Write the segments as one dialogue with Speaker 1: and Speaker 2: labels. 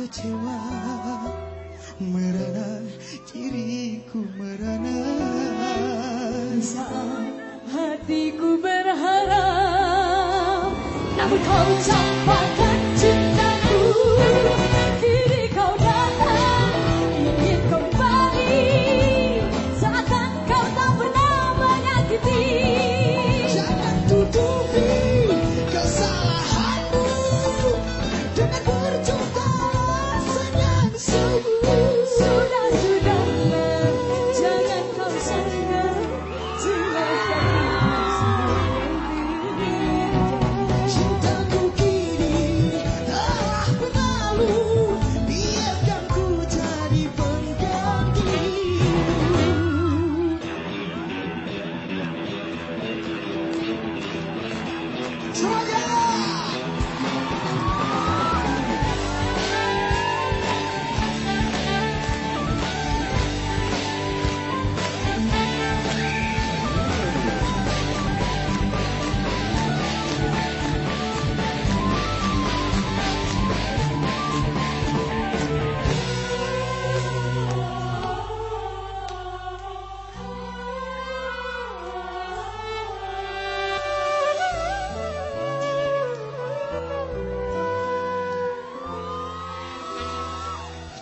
Speaker 1: kecewa. Merana diriku merana.
Speaker 2: Saat hatiku berharap Namun kau campakkan cintaku
Speaker 1: so blue.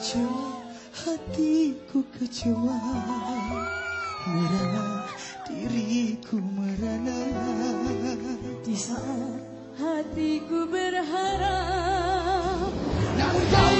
Speaker 1: Kecewa, hatiku kecewa. Merana, diriku merana.
Speaker 2: Di saat hatiku berharap
Speaker 1: Namun kau